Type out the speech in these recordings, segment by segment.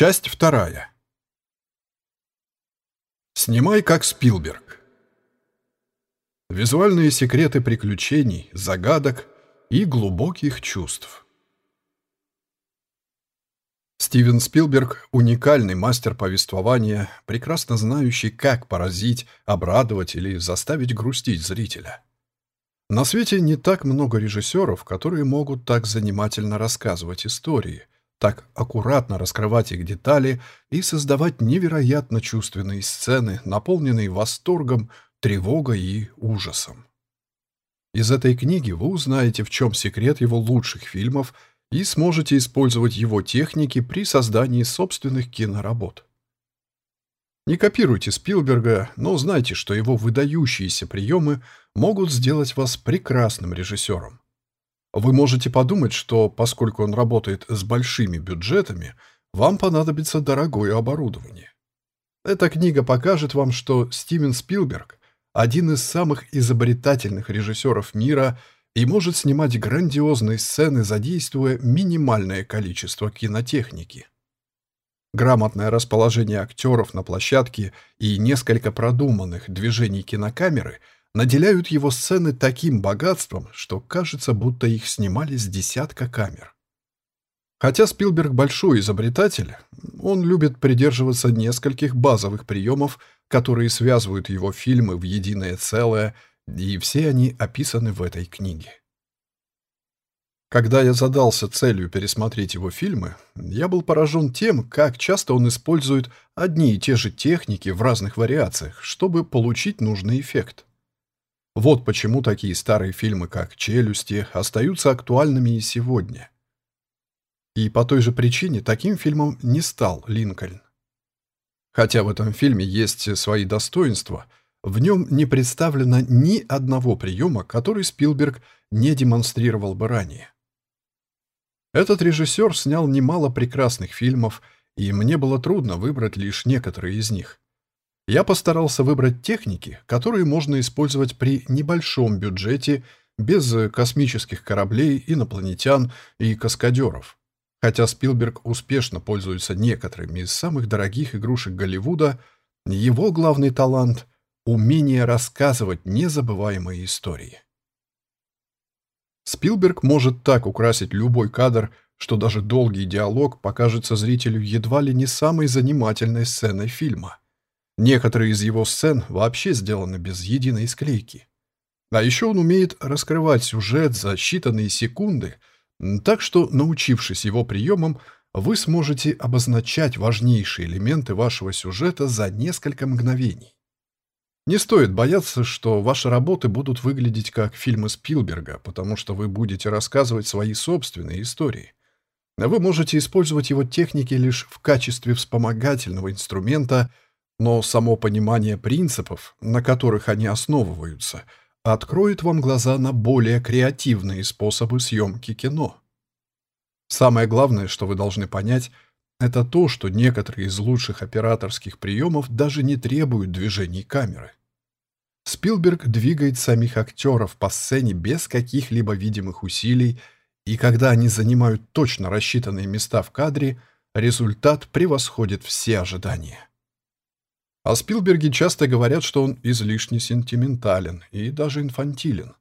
Часть вторая. Снимай как Спилберг. Визуальные секреты приключений, загадок и глубоких чувств. Стивен Спилберг – уникальный мастер повествования, прекрасно знающий, как поразить, обрадовать или заставить грустить зрителя. На свете не так много режиссеров, которые могут так занимательно рассказывать истории, так аккуратно раскрывать их детали и создавать невероятно чувственные сцены, наполненные восторгом, тревогой и ужасом. Из этой книги вы узнаете, в чем секрет его лучших фильмов – и сможете использовать его техники при создании собственных киноработ. Не копируйте Спилберга, но знайте, что его выдающиеся приемы могут сделать вас прекрасным режиссером. Вы можете подумать, что поскольку он работает с большими бюджетами, вам понадобится дорогое оборудование. Эта книга покажет вам, что Стивен Спилберг – один из самых изобретательных режиссеров мира – и может снимать грандиозные сцены, задействуя минимальное количество кинотехники. Грамотное расположение актеров на площадке и несколько продуманных движений кинокамеры наделяют его сцены таким богатством, что кажется, будто их снимали с десятка камер. Хотя Спилберг большой изобретатель, он любит придерживаться нескольких базовых приемов, которые связывают его фильмы в единое целое – и все они описаны в этой книге. Когда я задался целью пересмотреть его фильмы, я был поражен тем, как часто он использует одни и те же техники в разных вариациях, чтобы получить нужный эффект. Вот почему такие старые фильмы, как «Челюсти», остаются актуальными и сегодня. И по той же причине таким фильмом не стал Линкольн. Хотя в этом фильме есть свои достоинства – в нем не представлено ни одного приема, который Спилберг не демонстрировал бы ранее. Этот режиссер снял немало прекрасных фильмов, и мне было трудно выбрать лишь некоторые из них. Я постарался выбрать техники, которые можно использовать при небольшом бюджете, без космических кораблей, инопланетян и каскадеров. Хотя Спилберг успешно пользуется некоторыми из самых дорогих игрушек Голливуда, его главный талант — умение рассказывать незабываемые истории. Спилберг может так украсить любой кадр, что даже долгий диалог покажется зрителю едва ли не самой занимательной сценой фильма. Некоторые из его сцен вообще сделаны без единой склейки. А еще он умеет раскрывать сюжет за считанные секунды, так что, научившись его приемам, вы сможете обозначать важнейшие элементы вашего сюжета за несколько мгновений. Не стоит бояться, что ваши работы будут выглядеть как фильмы Спилберга, потому что вы будете рассказывать свои собственные истории. Вы можете использовать его техники лишь в качестве вспомогательного инструмента, но само понимание принципов, на которых они основываются, откроет вам глаза на более креативные способы съемки кино. Самое главное, что вы должны понять, это то, что некоторые из лучших операторских приемов даже не требуют движений камеры. Спилберг двигает самих актеров по сцене без каких-либо видимых усилий, и когда они занимают точно рассчитанные места в кадре, результат превосходит все ожидания. О Спилберге часто говорят, что он излишне сентиментален и даже инфантилен.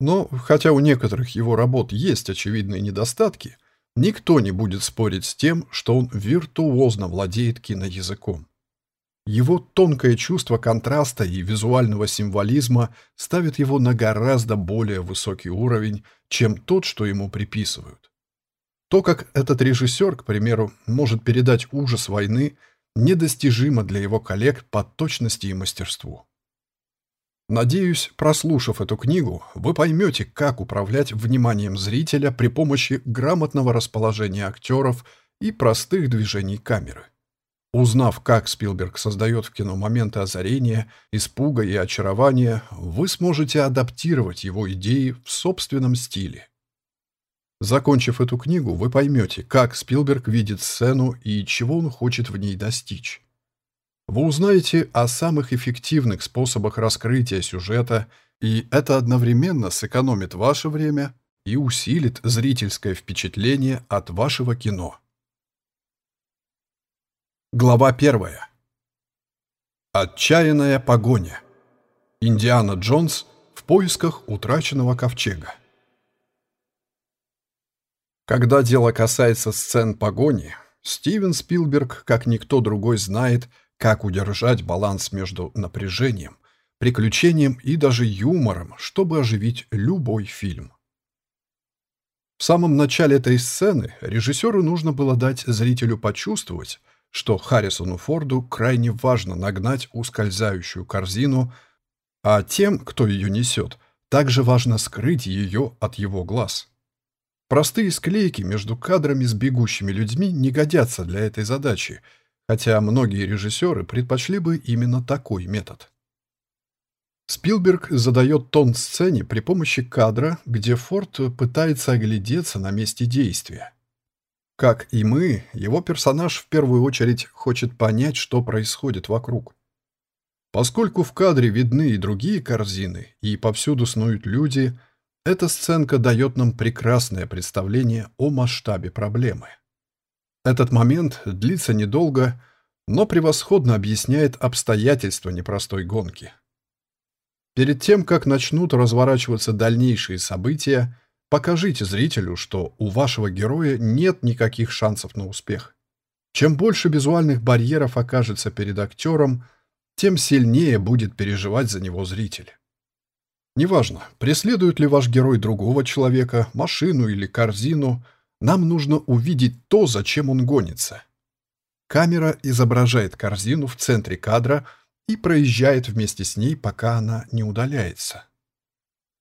Но, хотя у некоторых его работ есть очевидные недостатки, никто не будет спорить с тем, что он виртуозно владеет киноязыком. Его тонкое чувство контраста и визуального символизма ставит его на гораздо более высокий уровень, чем тот, что ему приписывают. То, как этот режиссер, к примеру, может передать ужас войны, недостижимо для его коллег по точности и мастерству. Надеюсь, прослушав эту книгу, вы поймете, как управлять вниманием зрителя при помощи грамотного расположения актеров и простых движений камеры. Узнав, как Спилберг создает в кино моменты озарения, испуга и очарования, вы сможете адаптировать его идеи в собственном стиле. Закончив эту книгу, вы поймете, как Спилберг видит сцену и чего он хочет в ней достичь. Вы узнаете о самых эффективных способах раскрытия сюжета, и это одновременно сэкономит ваше время и усилит зрительское впечатление от вашего кино. Глава первая. Отчаянная погоня. Индиана Джонс в поисках утраченного ковчега. Когда дело касается сцен погони, Стивен Спилберг, как никто другой, знает, как удержать баланс между напряжением, приключением и даже юмором, чтобы оживить любой фильм. В самом начале этой сцены режиссеру нужно было дать зрителю почувствовать, что Харрисону Форду крайне важно нагнать ускользающую корзину, а тем, кто ее несет, также важно скрыть ее от его глаз. Простые склейки между кадрами с бегущими людьми не годятся для этой задачи, хотя многие режиссеры предпочли бы именно такой метод. Спилберг задает тон сцене при помощи кадра, где Форд пытается оглядеться на месте действия. Как и мы, его персонаж в первую очередь хочет понять, что происходит вокруг. Поскольку в кадре видны и другие корзины, и повсюду снуют люди, эта сценка дает нам прекрасное представление о масштабе проблемы. Этот момент длится недолго, но превосходно объясняет обстоятельства непростой гонки. Перед тем, как начнут разворачиваться дальнейшие события, Покажите зрителю, что у вашего героя нет никаких шансов на успех. Чем больше визуальных барьеров окажется перед актером, тем сильнее будет переживать за него зритель. Неважно, преследует ли ваш герой другого человека, машину или корзину, нам нужно увидеть то, зачем он гонится. Камера изображает корзину в центре кадра и проезжает вместе с ней, пока она не удаляется.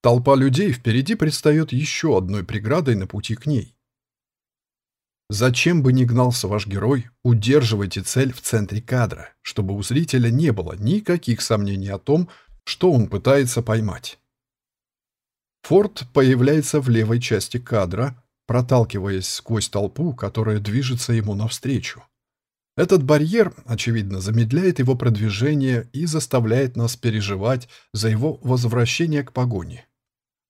Толпа людей впереди предстает еще одной преградой на пути к ней. Зачем бы ни гнался ваш герой, удерживайте цель в центре кадра, чтобы у зрителя не было никаких сомнений о том, что он пытается поймать. Форд появляется в левой части кадра, проталкиваясь сквозь толпу, которая движется ему навстречу. Этот барьер, очевидно, замедляет его продвижение и заставляет нас переживать за его возвращение к погоне.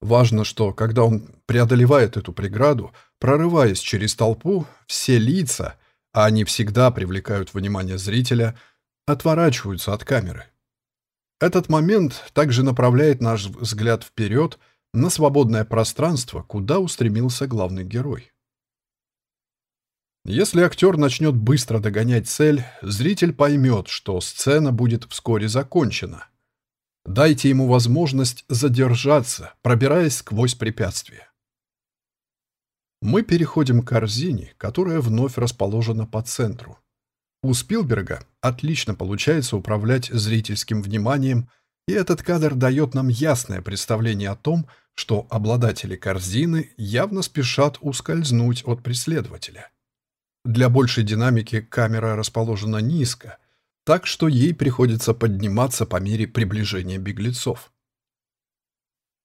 Важно, что, когда он преодолевает эту преграду, прорываясь через толпу, все лица, а они всегда привлекают внимание зрителя, отворачиваются от камеры. Этот момент также направляет наш взгляд вперед на свободное пространство, куда устремился главный герой. Если актер начнет быстро догонять цель, зритель поймет, что сцена будет вскоре закончена. Дайте ему возможность задержаться, пробираясь сквозь препятствия. Мы переходим к корзине, которая вновь расположена по центру. У Спилберга отлично получается управлять зрительским вниманием, и этот кадр дает нам ясное представление о том, что обладатели корзины явно спешат ускользнуть от преследователя. Для большей динамики камера расположена низко – так что ей приходится подниматься по мере приближения беглецов.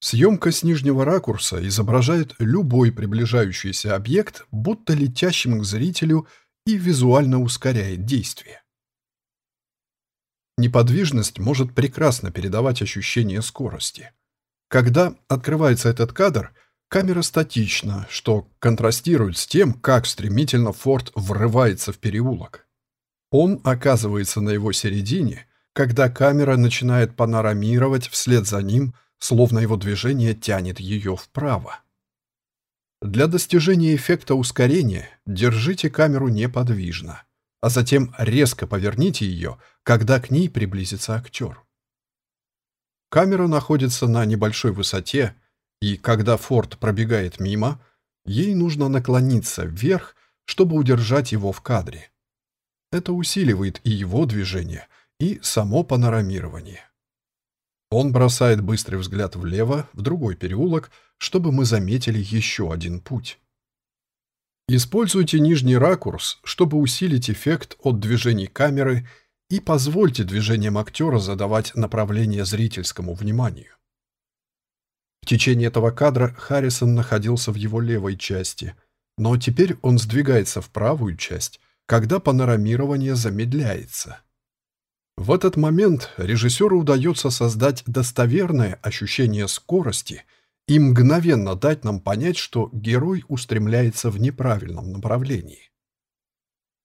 Съемка с нижнего ракурса изображает любой приближающийся объект, будто летящим к зрителю и визуально ускоряет действие. Неподвижность может прекрасно передавать ощущение скорости. Когда открывается этот кадр, камера статична, что контрастирует с тем, как стремительно Форд врывается в переулок. Он оказывается на его середине, когда камера начинает панорамировать вслед за ним, словно его движение тянет ее вправо. Для достижения эффекта ускорения держите камеру неподвижно, а затем резко поверните ее, когда к ней приблизится актер. Камера находится на небольшой высоте, и когда Форд пробегает мимо, ей нужно наклониться вверх, чтобы удержать его в кадре. Это усиливает и его движение, и само панорамирование. Он бросает быстрый взгляд влево, в другой переулок, чтобы мы заметили еще один путь. Используйте нижний ракурс, чтобы усилить эффект от движений камеры и позвольте движениям актера задавать направление зрительскому вниманию. В течение этого кадра Харрисон находился в его левой части, но теперь он сдвигается в правую часть, когда панорамирование замедляется. В этот момент режиссеру удается создать достоверное ощущение скорости и мгновенно дать нам понять, что герой устремляется в неправильном направлении.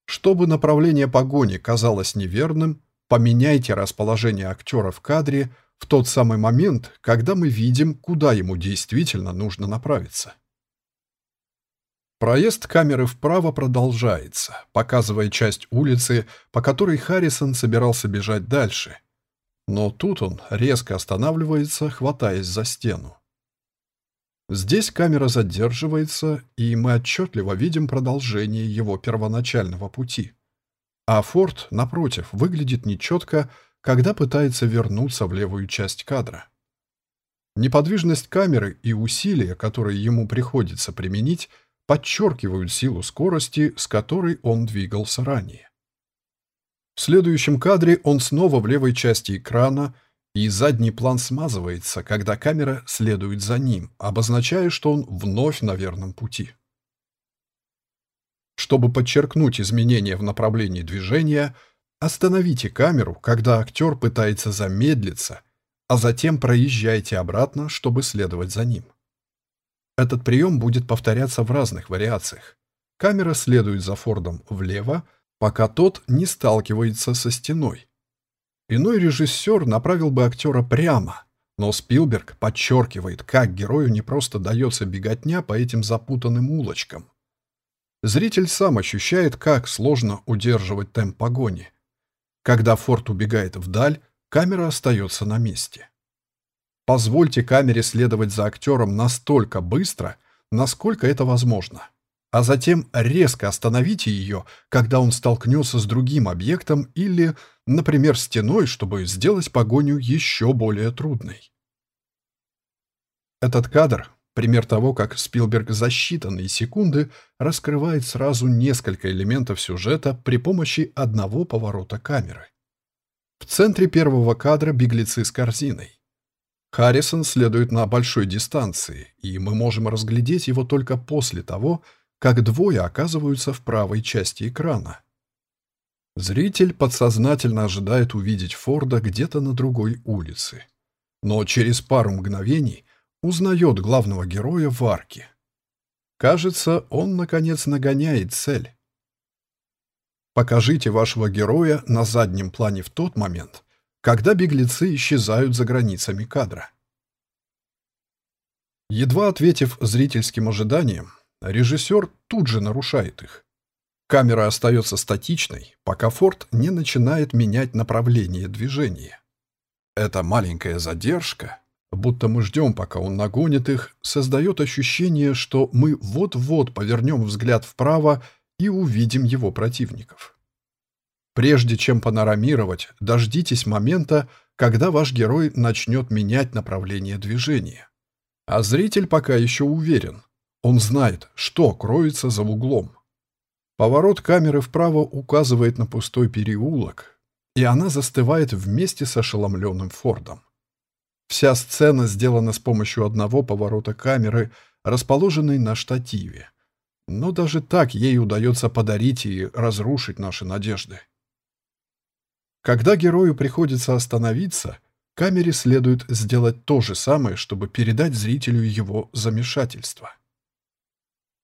Чтобы направление погони казалось неверным, поменяйте расположение актера в кадре в тот самый момент, когда мы видим, куда ему действительно нужно направиться. Проезд камеры вправо продолжается, показывая часть улицы, по которой Харрисон собирался бежать дальше. Но тут он резко останавливается, хватаясь за стену. Здесь камера задерживается, и мы отчетливо видим продолжение его первоначального пути. А Форд, напротив, выглядит нечетко, когда пытается вернуться в левую часть кадра. Неподвижность камеры и усилия, которые ему приходится применить, подчеркивают силу скорости, с которой он двигался ранее. В следующем кадре он снова в левой части экрана, и задний план смазывается, когда камера следует за ним, обозначая, что он вновь на верном пути. Чтобы подчеркнуть изменения в направлении движения, остановите камеру, когда актер пытается замедлиться, а затем проезжайте обратно, чтобы следовать за ним. Этот прием будет повторяться в разных вариациях. Камера следует за Фордом влево, пока тот не сталкивается со стеной. Иной режиссер направил бы актера прямо, но Спилберг подчеркивает, как герою не просто дается беготня по этим запутанным улочкам. Зритель сам ощущает, как сложно удерживать темп погони. Когда Форд убегает вдаль, камера остается на месте. Позвольте камере следовать за актером настолько быстро, насколько это возможно. А затем резко остановите ее, когда он столкнется с другим объектом или, например, стеной, чтобы сделать погоню еще более трудной. Этот кадр – пример того, как Спилберг за считанные секунды раскрывает сразу несколько элементов сюжета при помощи одного поворота камеры. В центре первого кадра беглецы с корзиной. Харрисон следует на большой дистанции, и мы можем разглядеть его только после того, как двое оказываются в правой части экрана. Зритель подсознательно ожидает увидеть Форда где-то на другой улице, но через пару мгновений узнает главного героя в арке. Кажется, он, наконец, нагоняет цель. Покажите вашего героя на заднем плане в тот момент, когда беглецы исчезают за границами кадра. Едва ответив зрительским ожиданиям, режиссер тут же нарушает их. Камера остается статичной, пока Форд не начинает менять направление движения. Эта маленькая задержка, будто мы ждем, пока он нагонит их, создает ощущение, что мы вот-вот повернем взгляд вправо и увидим его противников. Прежде чем панорамировать, дождитесь момента, когда ваш герой начнет менять направление движения. А зритель пока еще уверен. Он знает, что кроется за углом. Поворот камеры вправо указывает на пустой переулок, и она застывает вместе с ошеломленным Фордом. Вся сцена сделана с помощью одного поворота камеры, расположенной на штативе. Но даже так ей удается подарить и разрушить наши надежды. Когда герою приходится остановиться, камере следует сделать то же самое, чтобы передать зрителю его замешательство.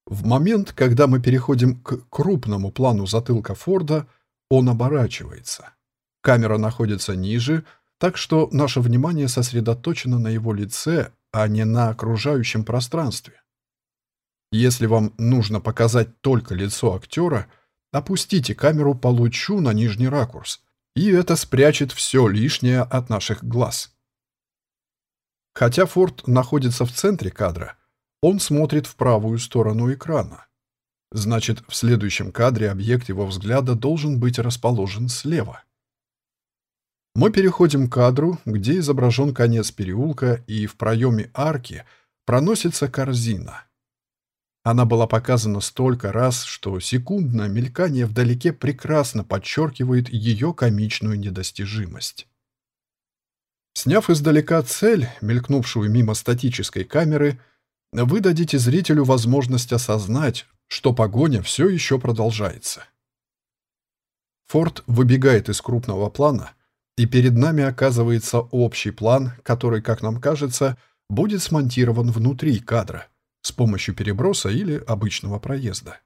В момент, когда мы переходим к крупному плану затылка Форда, он оборачивается. Камера находится ниже, так что наше внимание сосредоточено на его лице, а не на окружающем пространстве. Если вам нужно показать только лицо актера, опустите камеру по лучу на нижний ракурс, и это спрячет все лишнее от наших глаз. Хотя Форд находится в центре кадра, он смотрит в правую сторону экрана. Значит, в следующем кадре объект его взгляда должен быть расположен слева. Мы переходим к кадру, где изображен конец переулка, и в проеме арки проносится корзина. Она была показана столько раз, что секундное мелькание вдалеке прекрасно подчеркивает ее комичную недостижимость. Сняв издалека цель, мелькнувшую мимо статической камеры, вы дадите зрителю возможность осознать, что погоня все еще продолжается. Форд выбегает из крупного плана, и перед нами оказывается общий план, который, как нам кажется, будет смонтирован внутри кадра – с помощью переброса или обычного проезда.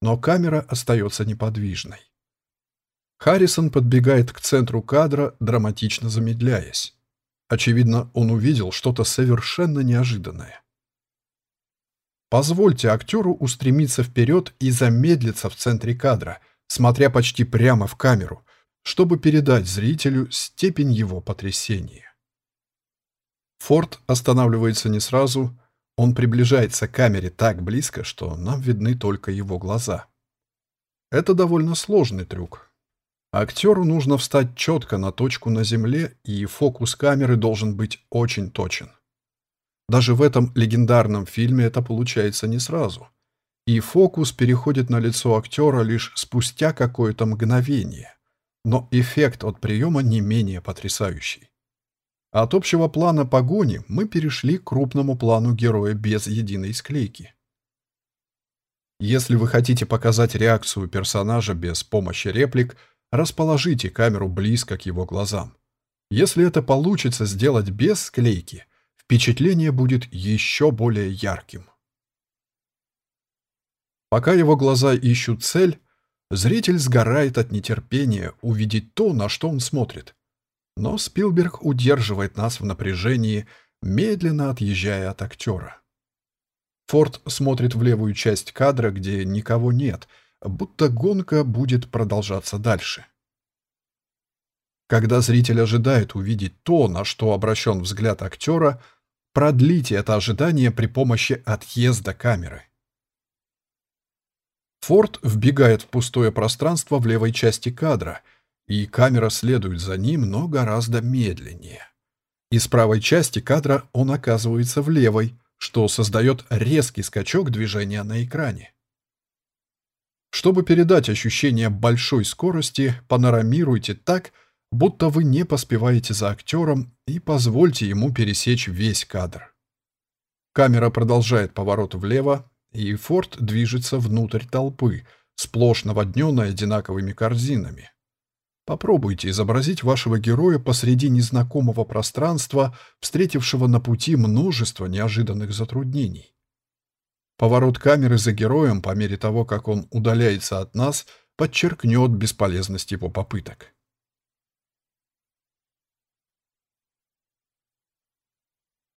но камера остается неподвижной. Харрисон подбегает к центру кадра, драматично замедляясь. Очевидно, он увидел что-то совершенно неожиданное. Позвольте актеру устремиться вперед и замедлиться в центре кадра, смотря почти прямо в камеру, чтобы передать зрителю степень его потрясения. Форд останавливается не сразу, он приближается к камере так близко, что нам видны только его глаза. Это довольно сложный трюк. Актеру нужно встать четко на точку на земле, и фокус камеры должен быть очень точен. Даже в этом легендарном фильме это получается не сразу. И фокус переходит на лицо актера лишь спустя какое-то мгновение. Но эффект от приема не менее потрясающий. От общего плана погони мы перешли к крупному плану героя без единой склейки. Если вы хотите показать реакцию персонажа без помощи реплик, расположите камеру близко к его глазам. Если это получится сделать без склейки, впечатление будет еще более ярким. Пока его глаза ищут цель, зритель сгорает от нетерпения увидеть то, на что он смотрит. Но Спилберг удерживает нас в напряжении, медленно отъезжая от актера. Форд смотрит в левую часть кадра, где никого нет, будто гонка будет продолжаться дальше. Когда зритель ожидает увидеть то, на что обращен взгляд актера, продлите это ожидание при помощи отъезда камеры. Форд вбегает в пустое пространство в левой части кадра — и камера следует за ним, но гораздо медленнее. Из правой части кадра он оказывается в левой, что создает резкий скачок движения на экране. Чтобы передать ощущение большой скорости, панорамируйте так, будто вы не поспеваете за актером и позвольте ему пересечь весь кадр. Камера продолжает поворот влево, и Форд движется внутрь толпы, сплошь наводненной одинаковыми корзинами. Попробуйте изобразить вашего героя посреди незнакомого пространства, встретившего на пути множество неожиданных затруднений. Поворот камеры за героем по мере того, как он удаляется от нас, подчеркнет бесполезность его попыток.